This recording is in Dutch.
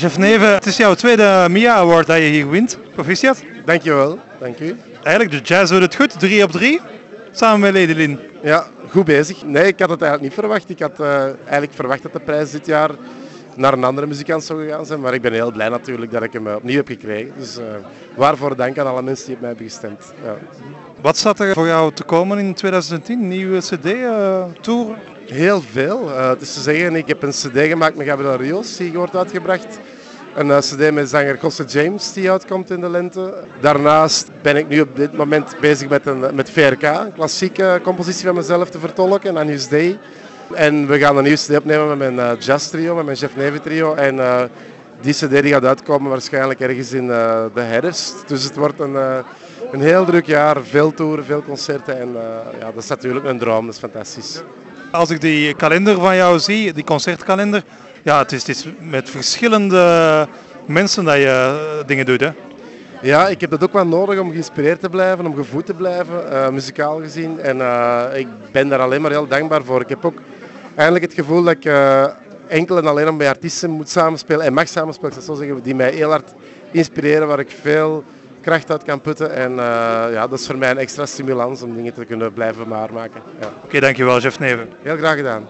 Chef Neven, het is jouw tweede MIA Award dat je hier wint. Proficiat. Dankjewel, dank u. Eigenlijk, de jazz doet het goed, 3 op 3, samen met Lady Lin. Ja, goed bezig. Nee, ik had het eigenlijk niet verwacht. Ik had uh, eigenlijk verwacht dat de prijs dit jaar naar een andere muzikant zou gegaan zijn. Maar ik ben heel blij natuurlijk dat ik hem opnieuw heb gekregen. Dus uh, waarvoor dank aan alle mensen die op mij hebben gestemd. Ja. Wat staat er voor jou te komen in 2010? Nieuwe CD-tour? Uh, Heel veel. Uh, het is te zeggen, ik heb een CD gemaakt met Gabriel Rios, die wordt uitgebracht. Een CD met zanger Costa James, die uitkomt in de lente. Daarnaast ben ik nu op dit moment bezig met, een, met VRK, een klassieke compositie van mezelf te vertolken, Anus Day. En we gaan een nieuwe CD opnemen met mijn uh, jazz trio, met mijn Chef Neve trio. En die CD die gaat uitkomen waarschijnlijk ergens in de herfst. Dus het wordt een, een heel druk jaar, veel toeren, veel concerten. En ja, dat is natuurlijk een droom, dat is fantastisch. Als ik die kalender van jou zie, die concertkalender, ja, het is, het is met verschillende mensen dat je dingen doet. Hè? Ja, ik heb dat ook wel nodig om geïnspireerd te blijven, om gevoed te blijven, uh, muzikaal gezien. En uh, ik ben daar alleen maar heel dankbaar voor. Ik heb ook eigenlijk het gevoel dat ik enkel en alleen met artiesten moet samenspelen en mag samenspelen, ik zou zo zeggen, die mij heel hard inspireren, waar ik veel kracht uit kan putten. En uh, ja, dat is voor mij een extra stimulans om dingen te kunnen blijven waarmaken. Ja. Oké, okay, dankjewel, Jeff Neven. Heel graag gedaan.